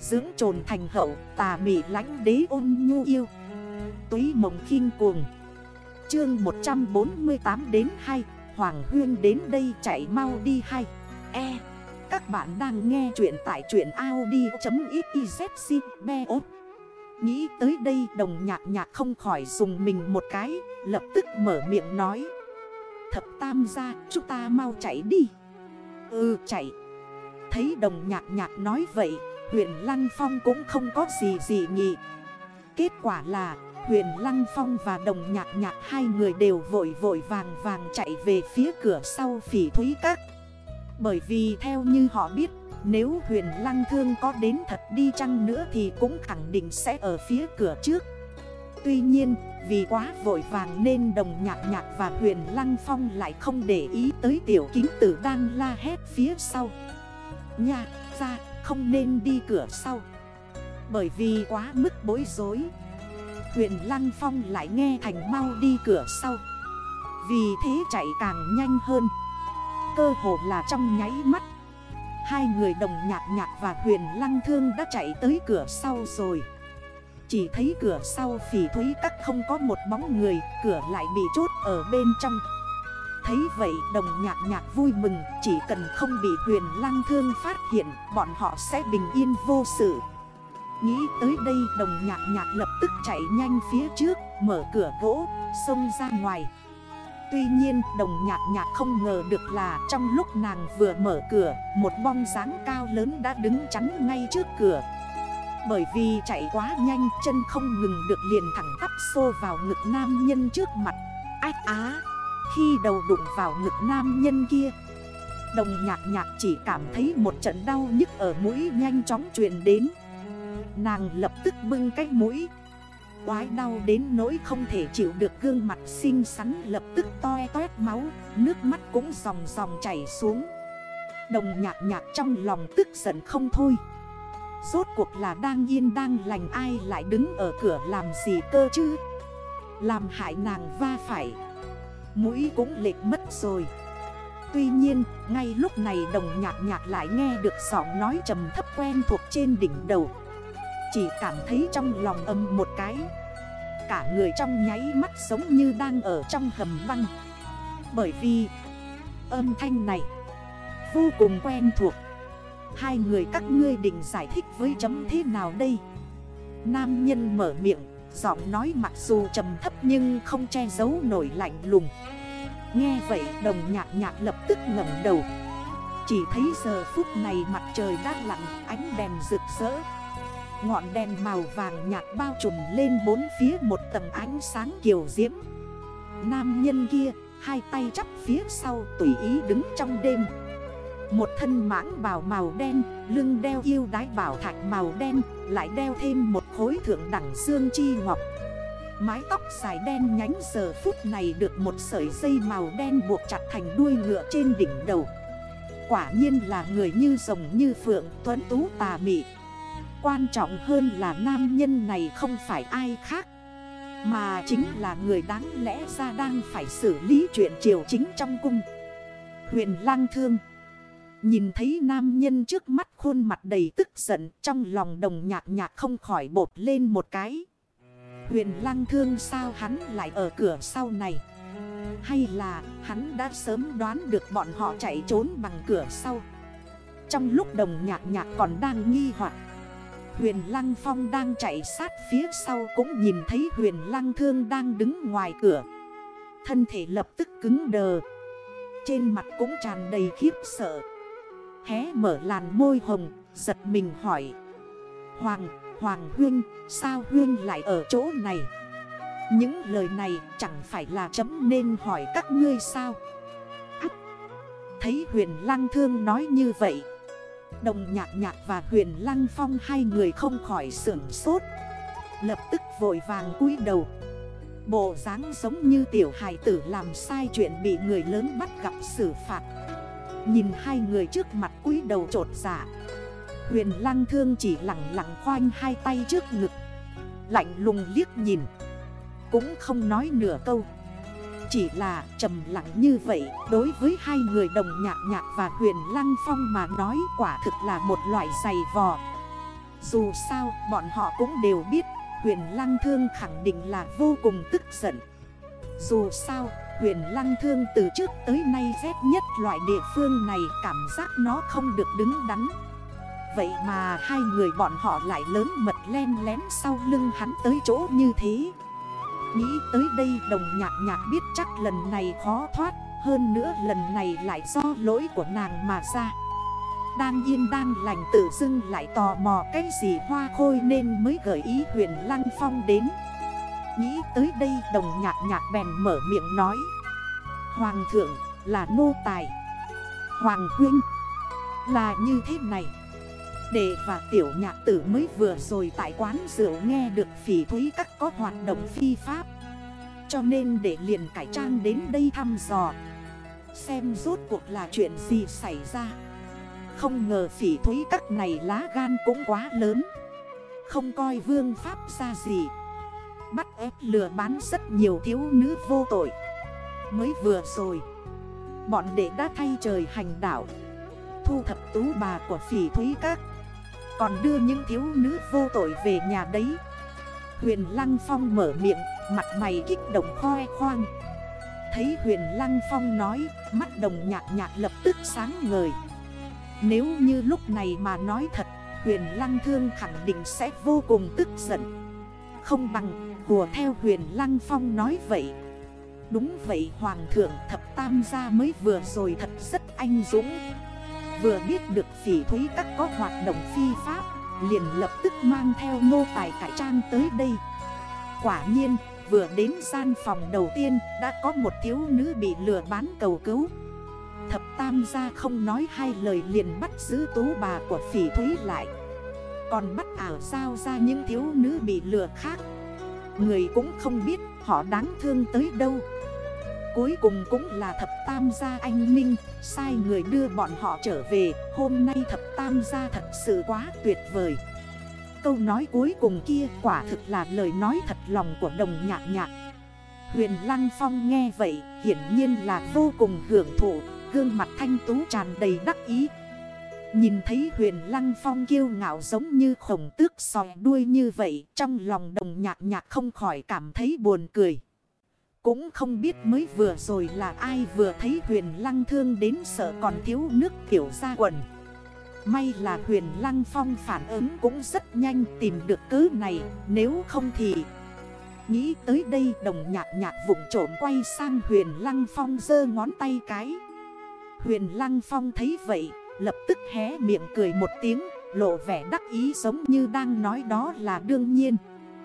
Dưỡng trồn thành hậu, tà mị lánh đế ôn nhu yêu. Túy mộng khinh cuồng. Chương 148 đến 2 Hoàng Huyên đến đây chạy mau đi hay E Các bạn đang nghe chuyện tại chuyện Audi.xyz ốt. Nghĩ tới đây, đồng nhạc nhạc không khỏi dùng mình một cái, Lập tức mở miệng nói. Thập tam ra chúng ta mau chạy đi. Ừ chạy. Thấy đồng nhạc nhạc nói vậy Huyện Lăng Phong cũng không có gì gì nhị Kết quả là Huyền Lăng Phong và đồng nhạc nhạc hai người đều vội vội vàng vàng chạy về phía cửa sau phỉ thúy các. Bởi vì theo như họ biết, Nếu huyền lăng thương có đến thật đi chăng nữa thì cũng khẳng định sẽ ở phía cửa trước. Tuy nhiên, vì quá vội vàng nên đồng nhạc nhạc và huyền lăng phong lại không để ý tới tiểu kính tử đang la hét phía sau. Nha ra không nên đi cửa sau. Bởi vì quá mức bối rối Huyền Lăng Phong lại nghe thành mau đi cửa sau. Vì thế chạy càng nhanh hơn. Cơ hồ là trong nháy mắt, Hai người đồng nhạc nhạc và huyền lăng thương đã chạy tới cửa sau rồi. Chỉ thấy cửa sau phỉ thúy các không có một bóng người, Cửa lại bị chốt ở bên trong. Thấy vậy đồng nhạc nhạc vui mừng, Chỉ cần không bị huyền lăng thương phát hiện, Bọn họ sẽ bình yên vô sự. Nghĩ tới đây đồng nhạc nhạc lập tức chạy nhanh phía trước, Mở cửa gỗ, xông ra ngoài. Tuy nhiên, đồng nhạc nhạc không ngờ được là Trong lúc nàng vừa mở cửa, Một bong dáng cao lớn đã đứng chắn ngay trước cửa. Bởi vì chạy quá nhanh, Chân không ngừng được liền thẳng tắp xô vào ngực nam nhân trước mặt. Ách á! Khi đầu đụng vào ngực nam nhân kia, Đồng nhạc nhạc chỉ cảm thấy một trận đau nhức ở mũi nhanh chóng truyền đến. Nàng lập tức bưng cái mũi, Quái đau đến nỗi không thể chịu được gương mặt xinh xắn, lập tức toe toét máu, Nước mắt cũng dòng dòng chảy xuống. Đồng nhạc nhạc trong lòng tức giận không thôi. Rốt cuộc là đang yên đang lành, ai lại đứng ở cửa làm gì cơ chứ? Làm hại nàng va phải. Mũi cũng lệch mất rồi. Tuy nhiên, ngay lúc này đồng nhạc nhạc lại nghe được giọng nói trầm thấp quen thuộc trên đỉnh đầu. Chỉ cảm thấy trong lòng âm một cái. Cả người trong nháy mắt giống như đang ở trong hầm văng, Bởi vì âm thanh này vô cùng quen thuộc. Hai người các ngươi định giải thích với chấm thế nào đây? Nam nhân mở miệng. Giọng nói mặc dù trầm thấp nhưng không che giấu nổi lạnh lùng. Nghe vậy, đồng nhạc nhạc lập tức ngẩng đầu. Chỉ thấy giờ phút này mặt trời đã lặn, ánh đèn rực rỡ. Ngọn đèn màu vàng nhạt bao trùm lên bốn phía một tầng ánh sáng kiều diễm. Nam nhân kia, hai tay chắp phía sau, tùy ý đứng trong đêm. Một thân mãng bào màu đen, Lưng đeo yêu đái bảo thạch màu đen, Lại đeo thêm một khối thượng đẳng xương chi ngọc. Mái tóc dài đen nhánh giờ phút này được một sợi dây màu đen buộc chặt thành đuôi ngựa trên đỉnh đầu. Quả nhiên là người như rồng như phượng, tuấn tú tà mị. Quan trọng hơn là nam nhân này không phải ai khác, Mà chính là người đáng lẽ ra đang phải xử lý chuyện triều chính trong cung. Huyền lang thương Nhìn thấy nam nhân trước mắt khuôn mặt đầy tức giận, Trong lòng đồng nhạc nhạc không khỏi bột lên một cái Huyền lang thương sao hắn lại ở cửa sau này Hay là hắn đã sớm đoán được bọn họ chạy trốn bằng cửa sau Trong lúc đồng nhạc nhạc còn đang nghi hoặc, Huyền Lăng Phong đang chạy sát phía sau cũng nhìn thấy Huyền Lăng Thương đang đứng ngoài cửa. Thân thể lập tức cứng đờ. Trên mặt cũng tràn đầy khiếp sợ. Hé mở làn môi hồng, giật mình hỏi. Hoàng, Hoàng Huyên, sao Huyên lại ở chỗ này? Những lời này chẳng phải là chấm nên hỏi các ngươi sao? Ác! Thấy huyền lăng thương nói như vậy Đồng nhạc nhạc và huyền lăng phong hai người không khỏi sưởng sốt Lập tức vội vàng cúi đầu Bộ dáng giống như tiểu hài tử làm sai chuyện bị người lớn bắt gặp xử phạt Nhìn hai người trước mặt cúi đầu trột giả dạ. Huyền lăng thương chỉ lặng lặng khoanh hai tay trước ngực. Lạnh lùng liếc nhìn. Cũng không nói nửa câu. Chỉ là trầm lặng như vậy, Đối với hai người đồng nhạc nhạc và huyền lăng phong mà nói quả thực là một loại giày vò. Dù sao, bọn họ cũng đều biết, Huyền Lăng Thương khẳng định là vô cùng tức giận. Dù sao huyền Lăng Thương từ trước tới nay rét nhất loại địa phương này, cảm giác nó không được đứng đắn. Vậy mà hai người bọn họ lại lớn mật len lén sau lưng hắn tới chỗ như thế. Nghĩ tới đây, đồng nhạc nhạc biết chắc lần này khó thoát, Hơn nữa lần này lại do lỗi của nàng mà ra. Đang yên đang lành tự dưng lại tò mò cái gì hoa khôi nên mới gợi ý huyền Lăng Phong đến. Nghĩ tới đây đồng nhạc nhạc bèn mở miệng nói. Hoàng thượng là nô tài. Hoàng huynh là như thế này. Đệ và tiểu nhạc tử mới vừa rồi tại quán rượu nghe được phỉ thúy các có hoạt động phi pháp. Cho nên để liền cải trang đến đây thăm dò. Xem rốt cuộc là chuyện gì xảy ra. Không ngờ phỉ thúy các này lá gan cũng quá lớn. Không coi vương pháp ra gì. Bắt ép lừa bán rất nhiều thiếu nữ vô tội. Mới vừa rồi, Bọn đệ đã thay trời hành đảo Thu thập tú bà của phỉ thúy các, Còn đưa những thiếu nữ vô tội về nhà đấy. Huyền Lăng Phong mở miệng, Mặt mày kích động khoe khoang. Thấy Huyền Lăng Phong nói, Mắt đồng nhạc nhạc lập tức sáng ngời. Nếu như lúc này mà nói thật, Huyền Lăng Thương khẳng định sẽ vô cùng tức giận. Không bằng, hùa theo Huyền Lăng Phong nói vậy. Đúng vậy, Hoàng thượng thập tam gia mới vừa rồi thật rất anh dũng. Vừa biết được phỉ thúy các có hoạt động phi pháp, Liền lập tức mang theo nô tài cải trang tới đây. Quả nhiên, vừa đến gian phòng đầu tiên, Đã có một thiếu nữ bị lừa bán cầu cứu. Thập tam gia không nói hai lời liền bắt giữ tú bà của phỉ thúy lại. Còn bắt ảo sao ra những thiếu nữ bị lừa khác. Người cũng không biết họ đáng thương tới đâu. Cuối cùng cũng là thập tam gia anh Minh, Sai người đưa bọn họ trở về. Hôm nay thập tam gia thật sự quá tuyệt vời. Câu nói cuối cùng kia quả thực là lời nói thật lòng của đồng nhạc nhạc. Huyền Lăng Phong nghe vậy hiển nhiên là vô cùng hưởng thụ. Gương mặt thanh tú tràn đầy đắc ý Nhìn thấy huyền lăng phong kiêu ngạo giống như khổng tước sòi đuôi như vậy Trong lòng đồng nhạc nhạc không khỏi cảm thấy buồn cười. Cũng không biết mới vừa rồi là ai vừa thấy huyền lăng thương đến sợ còn thiếu nước tiểu ra quần. May là huyền lăng phong phản ứng cũng rất nhanh tìm được cứ này Nếu không thì Nghĩ tới đây đồng nhạc nhạc vụng trộm quay sang huyền lăng phong dơ ngón tay cái. Huyền Lăng Phong thấy vậy, lập tức hé miệng cười một tiếng, lộ vẻ đắc ý giống như đang nói đó là đương nhiên.